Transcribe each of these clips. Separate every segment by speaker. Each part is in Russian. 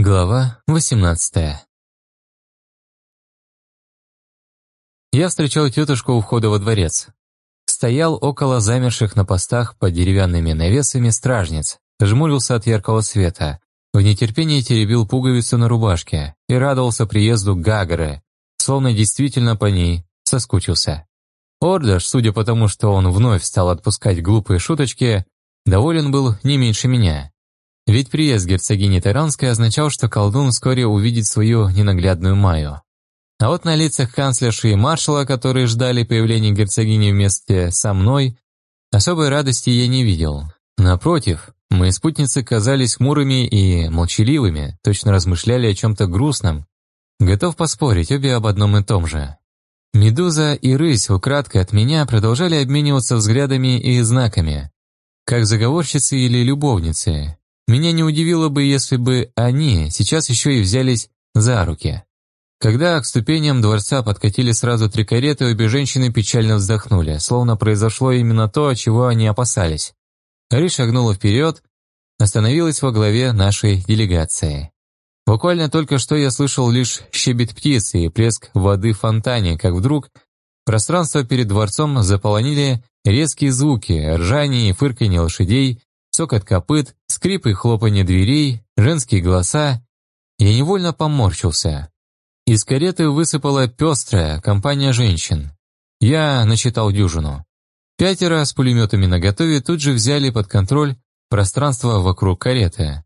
Speaker 1: Глава 18 Я встречал тетушку у входа во дворец. Стоял около замерших на постах под деревянными навесами стражниц, жмурился от яркого света, в нетерпении теребил пуговицу на рубашке и радовался приезду Гагары, словно действительно по ней соскучился. Ордаш, судя по тому, что он вновь стал отпускать глупые шуточки, доволен был не меньше меня. Ведь приезд герцогини Таранской означал, что колдун вскоре увидит свою ненаглядную Майю. А вот на лицах канцлерши и маршала, которые ждали появления герцогини вместе со мной, особой радости я не видел. Напротив, мои спутницы казались хмурыми и молчаливыми, точно размышляли о чем-то грустном. Готов поспорить, обе об одном и том же. Медуза и рысь украдкой от меня продолжали обмениваться взглядами и знаками, как заговорщицы или любовницы. Меня не удивило бы, если бы они сейчас еще и взялись за руки. Когда к ступеням дворца подкатили сразу три кареты, обе женщины печально вздохнули, словно произошло именно то, чего они опасались. Ри шагнула вперед, остановилась во главе нашей делегации. Буквально только что я слышал лишь щебет птицы и плеск воды в фонтане, как вдруг пространство перед дворцом заполонили резкие звуки, ржание и фырканье лошадей, цокот копыт, скрип и хлопанье дверей, женские голоса. Я невольно поморщился. Из кареты высыпала пестрая компания женщин. Я насчитал дюжину. Пятеро с пулеметами наготове тут же взяли под контроль пространство вокруг кареты.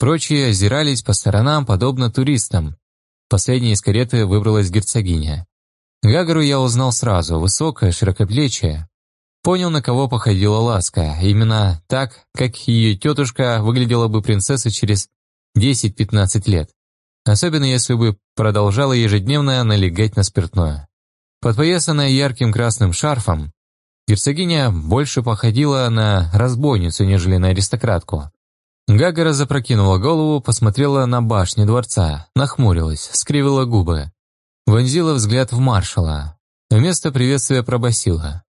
Speaker 1: Прочие озирались по сторонам, подобно туристам. Последней из кареты выбралась герцогиня. Гагару я узнал сразу, высокая, широкоплечая. Понял, на кого походила Ласка. Именно так, как ее тетушка выглядела бы принцессой через 10-15 лет. Особенно если бы продолжала ежедневно налегать на спиртное. Подпоясанная ярким красным шарфом, герцогиня больше походила на разбойницу, нежели на аристократку. Гагара запрокинула голову, посмотрела на башни дворца, нахмурилась, скривила губы. Вонзила взгляд в маршала. Вместо приветствия пробасила.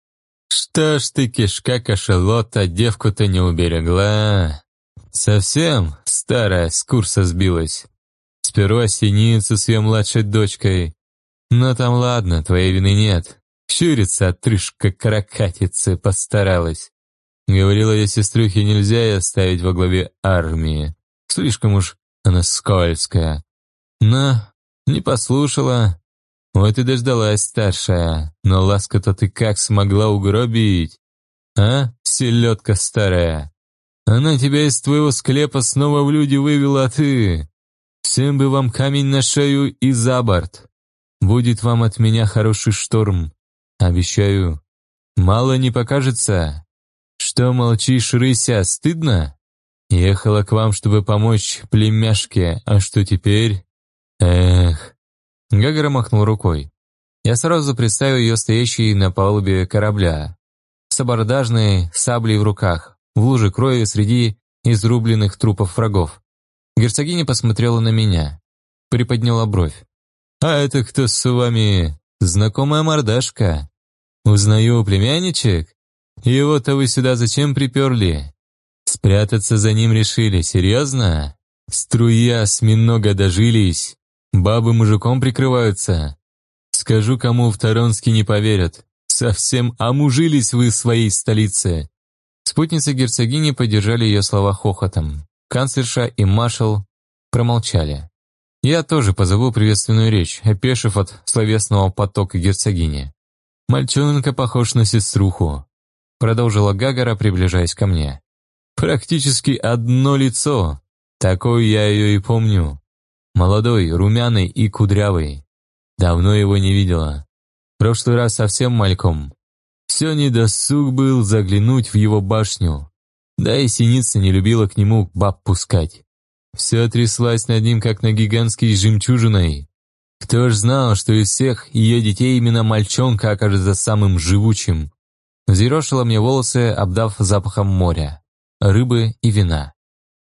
Speaker 1: «Что ж ты, кишка кашалота, девку-то не уберегла? Совсем старая с курса сбилась. Сперва синицу с ее младшей дочкой. Но там ладно, твоей вины нет. Щурится отрыжка каракатицы постаралась. Говорила я сеструхе, нельзя ее оставить во главе армии. Слишком уж она скользкая. Но не послушала. Вот и дождалась старшая. Но ласка-то ты как смогла угробить? А, селедка старая? Она тебя из твоего склепа снова в люди вывела, а ты... Всем бы вам камень на шею и за борт. Будет вам от меня хороший шторм. Обещаю. Мало не покажется. «Что молчишь, рыся, стыдно? Ехала к вам, чтобы помочь племяшке, а что теперь? Эх!» Гагара махнул рукой. Я сразу представил ее стоящей на палубе корабля, с абордажной саблей в руках, в луже крови среди изрубленных трупов врагов. Герцогиня посмотрела на меня, приподняла бровь. «А это кто с вами? Знакомая мордашка. Узнаю племянничек? Его-то вы сюда зачем приперли? Спрятаться за ним решили, серьезно? Струя осьминога дожились, бабы мужиком прикрываются. Скажу, кому в Таронске не поверят. Совсем омужились вы в своей столице. Спутницы герцогини поддержали ее слова хохотом. Канцлерша и маршал промолчали. Я тоже позову приветственную речь, опешив от словесного потока герцогини. Мальчонка похож на сеструху. Продолжила Гагара, приближаясь ко мне. «Практически одно лицо. Такой я ее и помню. Молодой, румяный и кудрявый. Давно его не видела. Прошлый раз совсем мальком. Все недосуг был заглянуть в его башню. Да и синица не любила к нему баб пускать. Все тряслась над ним, как на гигантской жемчужиной. Кто ж знал, что из всех ее детей именно мальчонка окажется самым живучим, Взъерошила мне волосы, обдав запахом моря, рыбы и вина.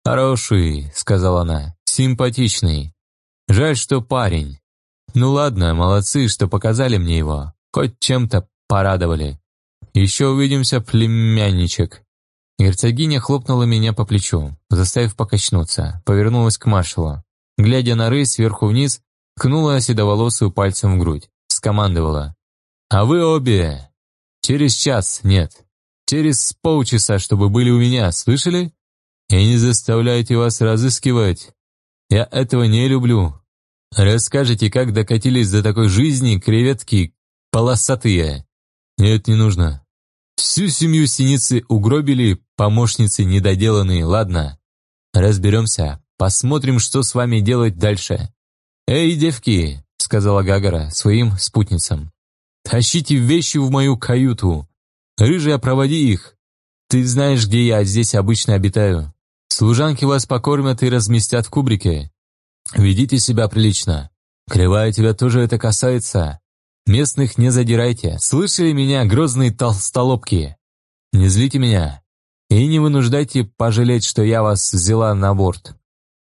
Speaker 1: «Хороший», — сказала она, — «симпатичный. Жаль, что парень. Ну ладно, молодцы, что показали мне его. Хоть чем-то порадовали. Еще увидимся, племянничек». Герцогиня хлопнула меня по плечу, заставив покачнуться, повернулась к маршалу. глядя на рысь сверху вниз, ткнула седоволосую пальцем в грудь, скомандовала. «А вы обе! Через час, нет, через полчаса, чтобы были у меня, слышали? И не заставляйте вас разыскивать. Я этого не люблю. Расскажите, как докатились до такой жизни креветки полосатые? Нет, не нужно. Всю семью синицы угробили, помощницы недоделанные, ладно? Разберемся, посмотрим, что с вами делать дальше. Эй, девки, сказала Гагара своим спутницам. Тащите вещи в мою каюту. Рыжая, проводи их. Ты знаешь, где я здесь обычно обитаю. Служанки вас покормят и разместят в кубрике. Ведите себя прилично. Кривая тебя тоже это касается. Местных не задирайте. Слышали меня, грозные толстолобки? Не злите меня. И не вынуждайте пожалеть, что я вас взяла на борт.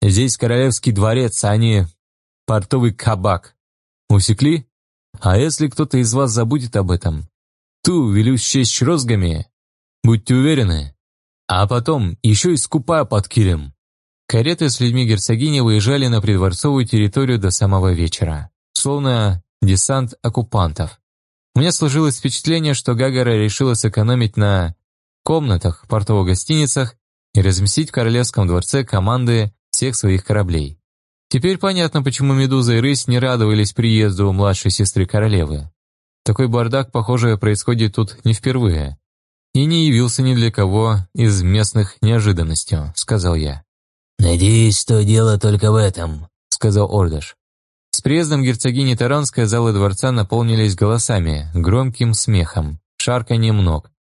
Speaker 1: Здесь королевский дворец, а не портовый кабак. Усекли? А если кто-то из вас забудет об этом? Ту велю счесть розгами. Будьте уверены. А потом еще и скупая под килем. Кареты с людьми герцогини выезжали на придворцовую территорию до самого вечера, словно десант оккупантов. У меня сложилось впечатление, что Гагара решила сэкономить на комнатах, портовых гостиницах и разместить в Королевском дворце команды всех своих кораблей. Теперь понятно, почему Медуза и Рысь не радовались приезду младшей сестры королевы. Такой бардак, похоже, происходит тут не впервые. И не явился ни для кого из местных неожиданностью, сказал я.
Speaker 2: «Надеюсь, что дело только в этом», — сказал Ордаш.
Speaker 1: С приездом герцогини Таранской залы дворца наполнились голосами, громким смехом, шарканьем ног.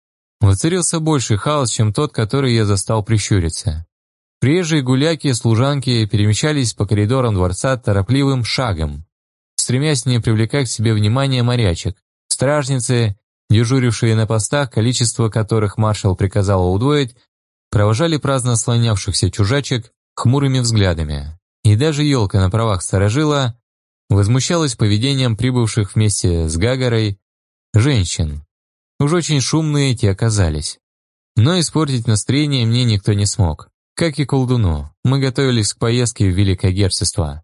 Speaker 1: Воцарился больший хаос, чем тот, который я застал прищуриться. Приезжие гуляки и служанки перемещались по коридорам дворца торопливым шагом, стремясь не привлекать к себе внимание морячек. Стражницы, дежурившие на постах, количество которых маршал приказал удвоить, провожали праздно слонявшихся чужачек хмурыми взглядами. И даже елка на правах сторожила возмущалась поведением прибывших вместе с Гагарой женщин. Уж очень шумные те оказались. Но испортить настроение мне никто не смог. Как и колдуну, мы готовились к поездке в Великое Герцогство.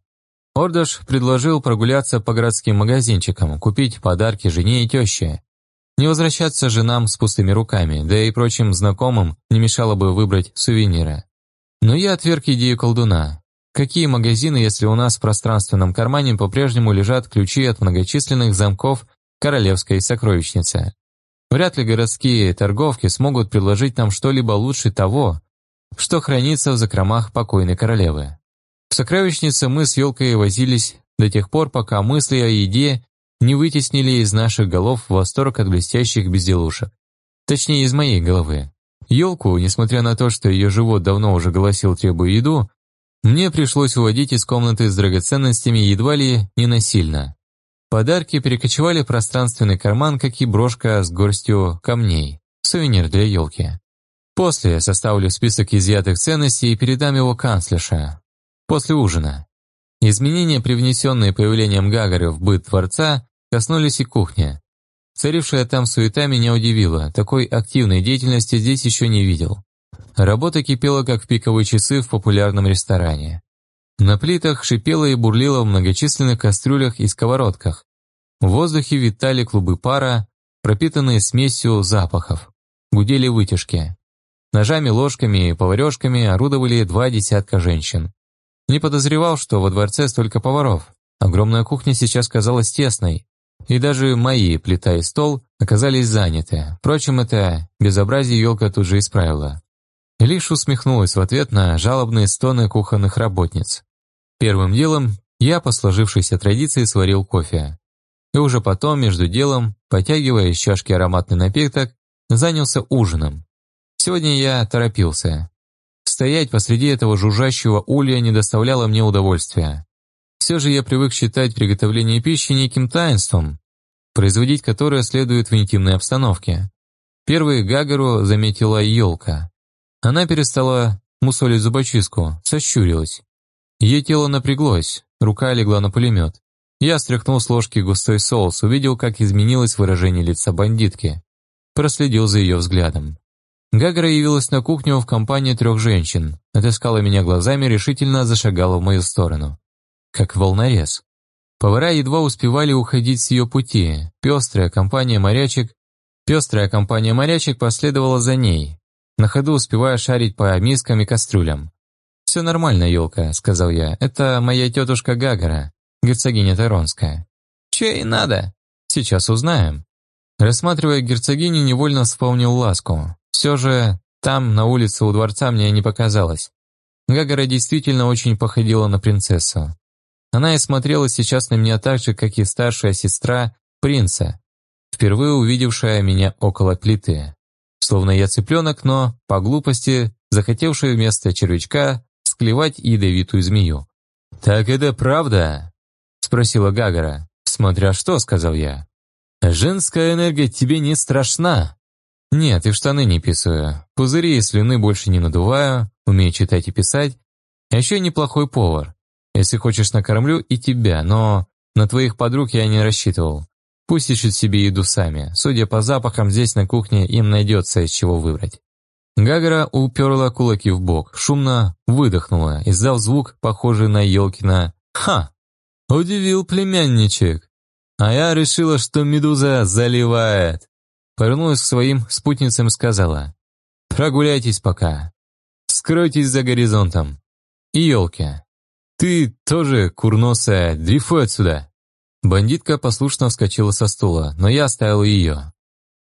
Speaker 1: Ордаш предложил прогуляться по городским магазинчикам, купить подарки жене и теще. Не возвращаться же нам с пустыми руками, да и прочим знакомым не мешало бы выбрать сувениры. Но я отверг идею колдуна. Какие магазины, если у нас в пространственном кармане по-прежнему лежат ключи от многочисленных замков королевской сокровищницы? Вряд ли городские торговки смогут предложить нам что-либо лучше того, что хранится в закромах покойной королевы. В сокровищнице мы с елкой возились до тех пор, пока мысли о еде не вытеснили из наших голов восторг от блестящих безделушек. Точнее, из моей головы. Елку, несмотря на то, что ее живот давно уже голосил требуя еду, мне пришлось уводить из комнаты с драгоценностями едва ли не насильно. Подарки перекочевали в пространственный карман, как и брошка с горстью камней, сувенир для елки. После составлю список изъятых ценностей и передам его канцлерша. После ужина. Изменения, привнесенные появлением Гагары в быт дворца, коснулись и кухни. Царившая там суета меня удивила, такой активной деятельности здесь еще не видел. Работа кипела, как в пиковые часы в популярном ресторане. На плитах шипело и бурлило в многочисленных кастрюлях и сковородках. В воздухе витали клубы пара, пропитанные смесью запахов. Гудели вытяжки. Ножами, ложками и поварешками орудовали два десятка женщин. Не подозревал, что во дворце столько поваров. Огромная кухня сейчас казалась тесной, и даже мои плита и стол оказались заняты. Впрочем, это безобразие елка тут же исправила. Лишь усмехнулась в ответ на жалобные стоны кухонных работниц. Первым делом я, по сложившейся традиции, сварил кофе. И уже потом, между делом, потягивая из чашки ароматный напиток, занялся ужином. Сегодня я торопился. Стоять посреди этого жужжащего улья не доставляло мне удовольствия. Все же я привык считать приготовление пищи неким таинством, производить которое следует в интимной обстановке. Первой Гагару заметила елка. Она перестала мусолить зубочистку, сощурилась. Ее тело напряглось, рука легла на пулемет. Я стряхнул с ложки густой соус, увидел, как изменилось выражение лица бандитки. Проследил за ее взглядом. Гагара явилась на кухню в компании трех женщин, отыскала меня глазами, решительно зашагала в мою сторону. Как волнорез. Повара едва успевали уходить с ее пути. Пестрая компания морячек Пестрая компания морячек последовала за ней, на ходу успевая шарить по мискам и кастрюлям. «Все нормально, елка», — сказал я. «Это моя тетушка Гагара, герцогиня Таронская». «Че ей надо?» «Сейчас узнаем». Рассматривая герцогиню, невольно вспомнил ласку. Все же там, на улице у дворца, мне не показалось. Гагара действительно очень походила на принцессу. Она и смотрела сейчас на меня так же, как и старшая сестра принца, впервые увидевшая меня около плиты. Словно я цыпленок, но, по глупости, захотевший вместо червячка склевать ядовитую змею. «Так это правда?» – спросила Гагара. «Смотря что», – сказал я. «Женская энергия тебе не страшна?» «Нет, и в штаны не писаю. Пузыри и слюны больше не надуваю, умею читать и писать. А еще неплохой повар. Если хочешь, накормлю и тебя, но на твоих подруг я не рассчитывал. Пусть ищут себе еду сами. Судя по запахам, здесь на кухне им найдется из чего выбрать. Гагара уперла кулаки в бок, шумно выдохнула, издав звук, похожий на Елкина «Ха!» Удивил племянничек. А я решила, что медуза заливает. Повернулась к своим спутницам и сказала «Прогуляйтесь пока. Скройтесь за горизонтом. И елки. Ты тоже, курносая, дрейфуй отсюда». Бандитка послушно вскочила со стула, но я оставил ее.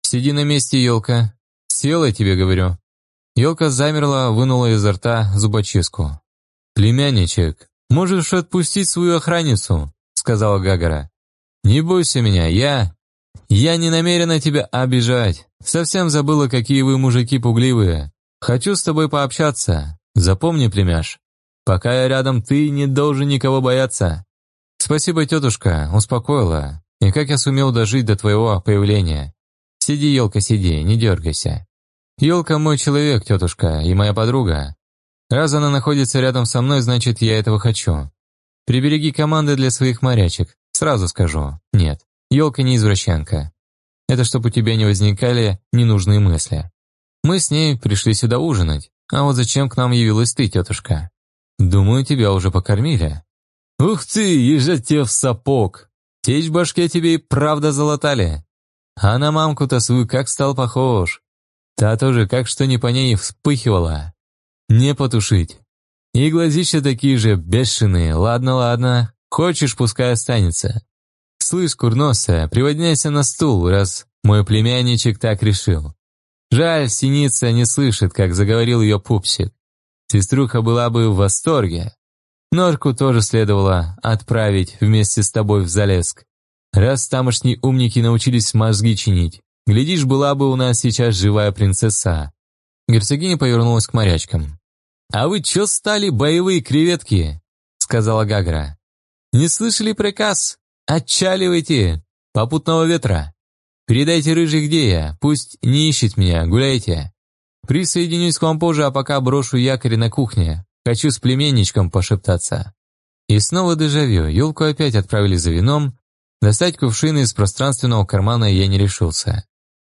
Speaker 1: «Сиди на месте, елка. Села, тебе говорю». Елка замерла, вынула изо рта зубочистку. «Племянничек, можешь отпустить свою охранницу», — сказала Гагара. «Не бойся меня, я... Я не намерена тебя обижать. Совсем забыла, какие вы мужики пугливые. Хочу с тобой пообщаться. Запомни, племяш, пока я рядом, ты не должен никого бояться. «Спасибо, тетушка, успокоила. И как я сумел дожить до твоего появления? Сиди, елка, сиди, не дергайся. Елка мой человек, тетушка, и моя подруга. Раз она находится рядом со мной, значит, я этого хочу. Прибереги команды для своих морячек. Сразу скажу, нет, елка не извращенка. Это чтобы у тебя не возникали ненужные мысли. Мы с ней пришли сюда ужинать. А вот зачем к нам явилась ты, тетушка? Думаю, тебя уже покормили. «Ух ты, езжайте в сапог! Течь в башке тебе и правда залатали! А на мамку-то свою как стал похож! Та тоже как что не по ней вспыхивала! Не потушить! И глазища такие же бешеные, ладно, ладно, хочешь, пускай останется! Слышь, курносая, приводняйся на стул, раз мой племянничек так решил!» Жаль, синица не слышит, как заговорил ее пупсик. Сеструха была бы в восторге. Норку тоже следовало отправить вместе с тобой в Залеск. Раз тамошние умники научились мозги чинить, глядишь, была бы у нас сейчас живая принцесса». Герцогиня повернулась к морячкам. «А вы чё стали, боевые креветки?» — сказала Гагра. «Не слышали приказ? Отчаливайте! Попутного ветра! Передайте рыжий, где я, пусть не ищет меня, гуляйте. Присоединюсь к вам позже, а пока брошу якорь на кухне. Хочу с племенничком пошептаться. И снова дежавю, елку опять отправили за вином, достать кувшины из пространственного кармана я не решился.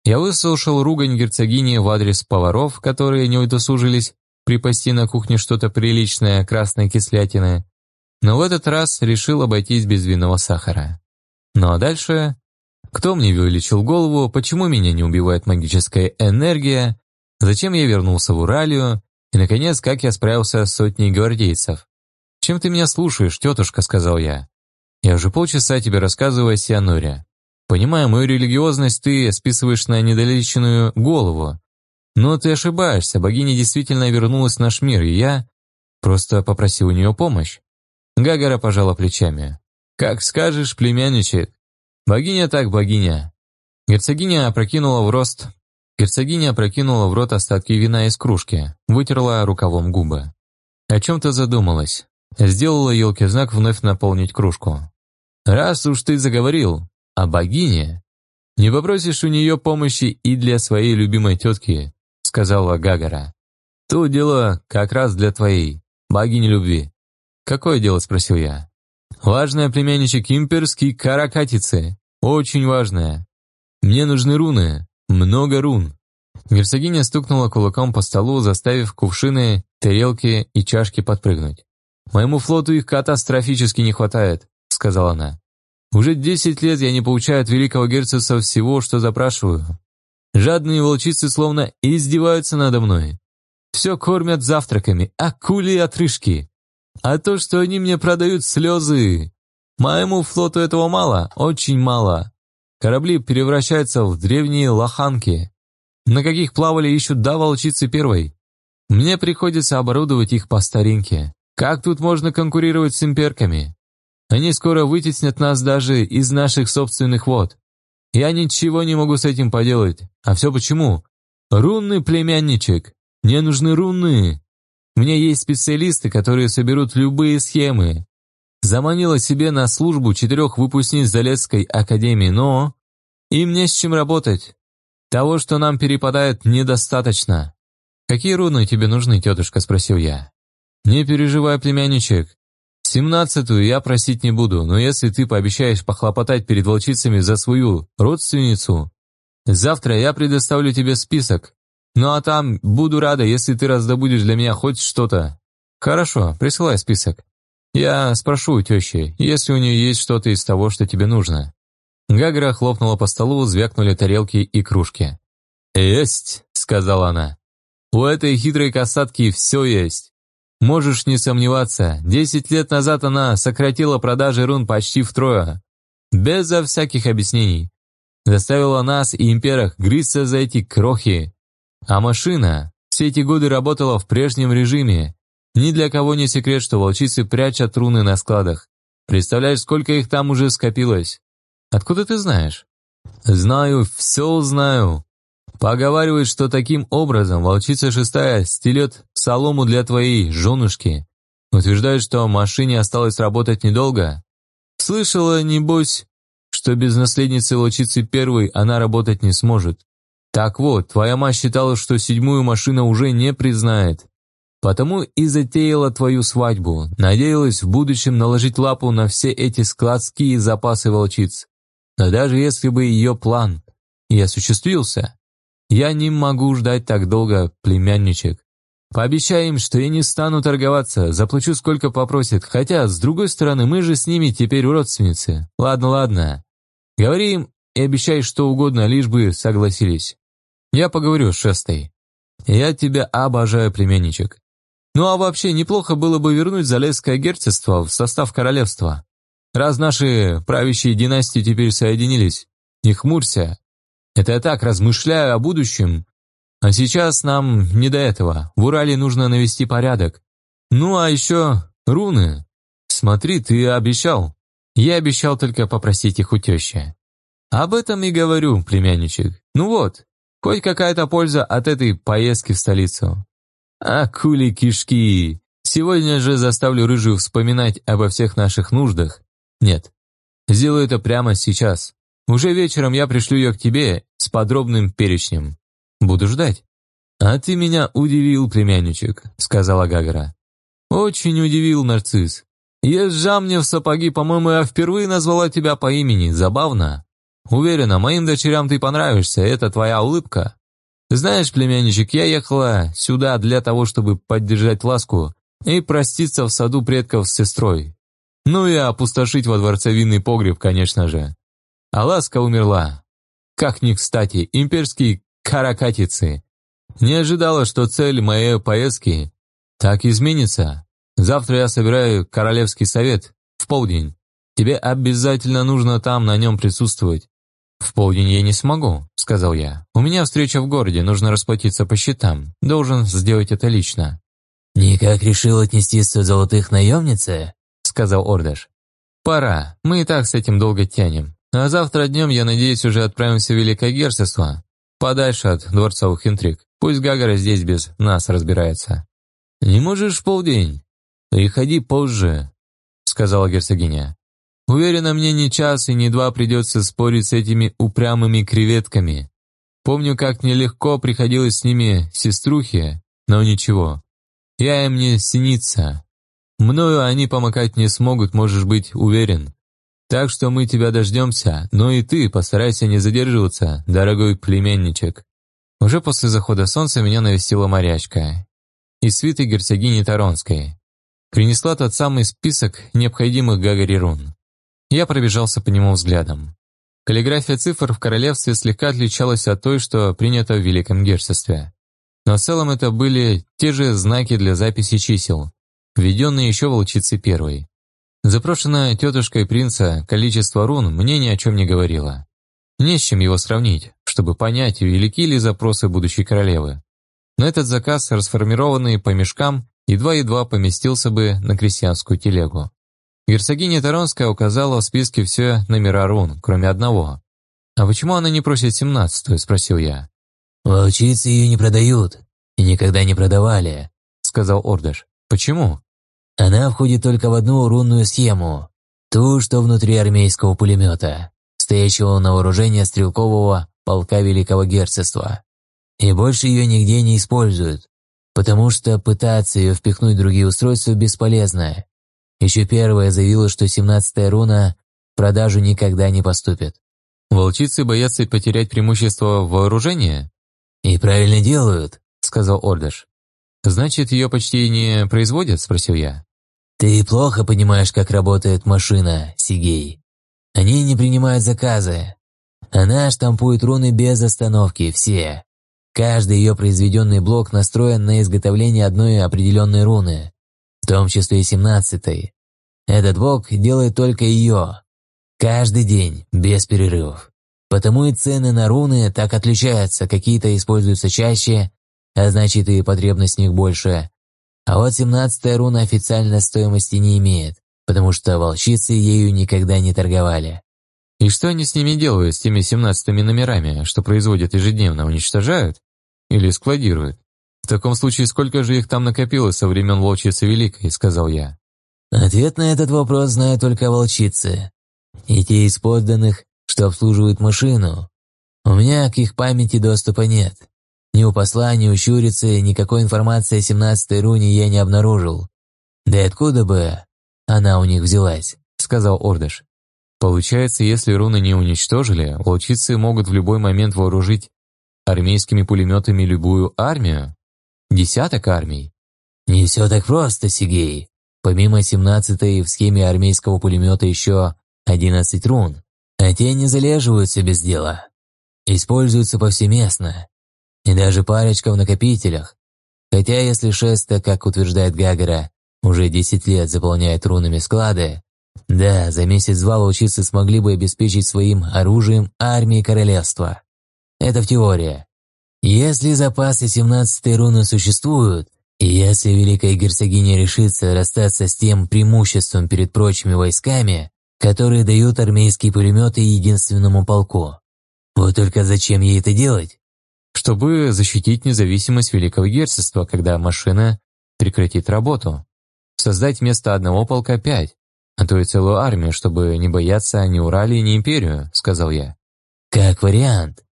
Speaker 1: Я выслушал ругань герцогини в адрес поваров, которые не удосужились припасти на кухне что-то приличное красной кислятины, но в этот раз решил обойтись без винного сахара. Ну а дальше... Кто мне вылечил голову, почему меня не убивает магическая энергия, зачем я вернулся в Уралию, и, наконец, как я справился с сотней гвардейцев. «Чем ты меня слушаешь, тетушка?» — сказал я. «Я уже полчаса тебе рассказываю о Сианоре. Понимаю, мою религиозность ты списываешь на недолеченную голову. Но ты ошибаешься, богиня действительно вернулась в наш мир, и я просто попросил у нее помощь». Гагара пожала плечами. «Как скажешь, племянничек. Богиня так богиня». Герцогиня опрокинула в рост Герцогиня опрокинула в рот остатки вина из кружки, вытерла рукавом губы. О чем-то задумалась. Сделала елке знак вновь наполнить кружку. «Раз уж ты заговорил о богине, не попросишь у нее помощи и для своей любимой тетки», сказала Гагара. «То дело как раз для твоей, богини любви». «Какое дело?» – спросил я. «Важное, племянничек, имперский каракатицы. Очень важное. Мне нужны руны, много рун. Герцогиня стукнула кулаком по столу, заставив кувшины, тарелки и чашки подпрыгнуть. Моему флоту их катастрофически не хватает», — сказала она. «Уже десять лет я не получаю от великого герцогства всего, что запрашиваю. Жадные волчицы словно издеваются надо мной. Все кормят завтраками, акули и отрыжки. А то, что они мне продают слезы. Моему флоту этого мало, очень мало. Корабли превращаются в древние лоханки, на каких плавали еще до волчицы первой. Мне приходится оборудовать их по старинке. Как тут можно конкурировать с имперками? Они скоро вытеснят нас даже из наших собственных вод. Я ничего не могу с этим поделать. А все почему? Рунный племянничек. Мне нужны руны. У меня есть специалисты, которые соберут любые схемы. Заманила себе на службу четырех выпускниц Залесской академии, но... Им не с чем работать. Того, что нам перепадает, недостаточно. «Какие руны тебе нужны, тетушка?» – спросил я. «Не переживай, племянничек. Семнадцатую я просить не буду, но если ты пообещаешь похлопотать перед волчицами за свою родственницу, завтра я предоставлю тебе список. Ну а там буду рада, если ты раздобудешь для меня хоть что-то. Хорошо, присылай список. Я спрошу у тещи, если у нее есть что-то из того, что тебе нужно». Гагра хлопнула по столу, звякнули тарелки и кружки. «Есть», — сказала она. «У этой хитрой касатки все есть. Можешь не сомневаться, десять лет назад она сократила продажи рун почти втрое. Безо всяких объяснений. Заставила нас и имперах грызться за эти крохи. А машина все эти годы работала в прежнем режиме. Ни для кого не секрет, что волчицы прячут руны на складах. Представляешь, сколько их там уже скопилось? Откуда ты знаешь? Знаю, все знаю. Поговаривают, что таким образом волчица шестая стелет солому для твоей женушки. Утверждают, что машине осталось работать недолго. Слышала, небось, что без наследницы волчицы первой она работать не сможет. Так вот, твоя мать считала, что седьмую машина уже не признает. Потому и затеяла твою свадьбу, надеялась в будущем наложить лапу на все эти складские запасы волчиц. Но даже если бы ее план и осуществился, я не могу ждать так долго, племянничек. Пообещай им, что я не стану торговаться, заплачу сколько попросят, хотя, с другой стороны, мы же с ними теперь родственницы. Ладно, ладно. Говори им и обещай что угодно, лишь бы согласились. Я поговорю с Шестой. Я тебя обожаю, племянничек. Ну а вообще, неплохо было бы вернуть Залесское герцогство в состав королевства. Раз наши правящие династии теперь соединились, не хмурься, это я так размышляю о будущем. А сейчас нам не до этого. В Урале нужно навести порядок. Ну а еще руны. Смотри, ты обещал. Я обещал только попросить их у тещи. Об этом и говорю, племянничек. Ну вот, хоть какая-то польза от этой поездки в столицу. А кули кишки. Сегодня же заставлю рыжую вспоминать обо всех наших нуждах. Нет, сделаю это прямо сейчас. Уже вечером я пришлю ее к тебе с подробным перечнем. Буду ждать». «А ты меня удивил, племянничек», — сказала Гагара. «Очень удивил, нарцисс. Езжа мне в сапоги, по-моему, я впервые назвала тебя по имени. Забавно. Уверена, моим дочерям ты понравишься, это твоя улыбка. Знаешь, племянничек, я ехала сюда для того, чтобы поддержать ласку и проститься в саду предков с сестрой. Ну и опустошить во дворце винный погреб, конечно же. А ласка умерла. Как ни кстати, имперские каракатицы. Не ожидала, что цель моей поездки так изменится. Завтра я собираю королевский совет в полдень. Тебе обязательно нужно там на нем присутствовать. «В полдень я не смогу», — сказал я. «У меня встреча в городе, нужно расплатиться по счетам. Должен сделать это лично».
Speaker 2: «Никак решил отнестись от золотых наемницы?» — сказал Ордаш.
Speaker 1: «Пора. Мы и так с этим долго тянем. А завтра днем, я надеюсь, уже отправимся в Великое Герцогство, подальше от дворцовых интриг. Пусть Гагара здесь без нас разбирается». «Не можешь в полдень? Приходи позже», — сказала герцогиня. «Уверена, мне ни час и ни два придется спорить с этими упрямыми креветками. Помню, как нелегко приходилось с ними сеструхе, но ничего. Я им не синица. Мною они помогать не смогут, можешь быть уверен. Так что мы тебя дождемся, но и ты постарайся не задерживаться, дорогой племянничек». Уже после захода солнца меня навестила морячка из свиты герцогини Таронской. принесла тот самый список необходимых Гагари рун. Я пробежался по нему взглядом. Каллиграфия цифр в королевстве слегка отличалась от той, что принято в Великом Герцогстве. Но в целом это были те же знаки для записи чисел, введенные еще волчицей первой. Запрошенное тетушкой принца количество рун мне ни о чем не говорило. Не с чем его сравнить, чтобы понять, велики ли запросы будущей королевы. Но этот заказ, расформированный по мешкам, едва-едва поместился бы на крестьянскую телегу. Герцогиня Таронская указала в списке все номера рун, кроме одного. «А почему она не просит семнадцатую?» – спросил я.
Speaker 2: «Волчицы ее не продают и никогда не продавали», – сказал Ордыш.
Speaker 1: «Почему?»
Speaker 2: «Она входит только в одну рунную схему, ту, что внутри армейского пулемета, стоящего на вооружении стрелкового полка Великого Герцогства. И больше ее нигде не используют, потому что пытаться ее впихнуть в другие устройства бесполезно. Еще первая заявила, что семнадцатая руна в продажу никогда не поступит.
Speaker 1: «Волчицы боятся потерять преимущество вооружения?»
Speaker 2: «И правильно делают», —
Speaker 1: сказал Ордыш. «Значит, ее почти не производят?» — спросил я.
Speaker 2: «Ты плохо понимаешь, как работает машина, Сигей. Они не принимают заказы. Она штампует руны без остановки, все. Каждый ее произведенный блок настроен на изготовление одной определенной руны, том числе и семнадцатой. Этот блок делает только ее. Каждый день, без перерывов. Потому и цены на руны так отличаются, какие-то используются чаще, а значит и потребность в них больше. А вот семнадцатая руна официальной стоимости не имеет, потому что волчицы ею никогда не торговали.
Speaker 1: И что они с ними делают, с теми семнадцатыми номерами, что производят ежедневно, уничтожают? Или складируют? В таком случае, сколько же их там накопилось со времен волчицы Великой, сказал я.
Speaker 2: Ответ на этот вопрос знают только волчицы. И те из подданных, что обслуживают машину. У меня к их памяти доступа нет. Ни у посла, ни у щурицы никакой информации о семнадцатой руне я не обнаружил. Да и откуда бы она у них взялась, сказал Ордыш.
Speaker 1: Получается, если руны не уничтожили, волчицы могут в любой момент вооружить армейскими пулеметами любую армию? Десяток армий?
Speaker 2: Не все так просто, Сигей. Помимо 17-й в схеме армейского пулемета еще 11 рун, а те не залеживаются без дела. Используются повсеместно. И даже парочка в накопителях. Хотя если шеста, как утверждает Гагара, уже 10 лет заполняет рунами склады, да, за месяц-два волчицы смогли бы обеспечить своим оружием армии королевства. Это в теории. Если запасы 17-й руны существуют, и если Великая Герцогиня решится расстаться с тем преимуществом перед прочими войсками, которые дают армейские пулеметы единственному полку, вот только зачем ей это делать?
Speaker 1: Чтобы защитить независимость Великого Герцогства, когда машина прекратит работу. Создать вместо одного полка пять, а то и целую армию, чтобы не бояться ни Уралии, ни Империю, сказал я.
Speaker 2: Как вариант.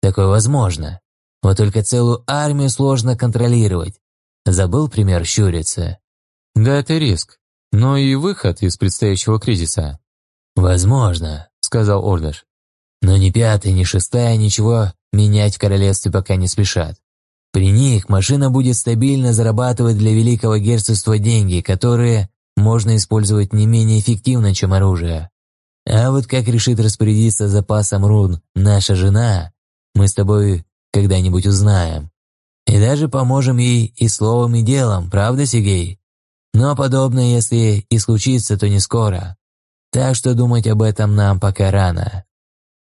Speaker 2: Такое возможно. Вот только целую армию сложно контролировать. Забыл пример щурицы?
Speaker 1: Да, это риск. Но и выход из предстоящего кризиса.
Speaker 2: Возможно, сказал Ордыш. Но ни пятая, ни шестая ничего менять в королевстве пока не спешат. При них машина будет стабильно зарабатывать для Великого Герцогства деньги, которые можно использовать не менее эффективно, чем оружие. А вот как решит распорядиться запасом рун наша жена, мы с тобой когда-нибудь узнаем. И даже поможем ей и словом, и делом, правда, Сигей? Но подобное, если и случится, то не скоро. Так что думать об этом нам пока рано.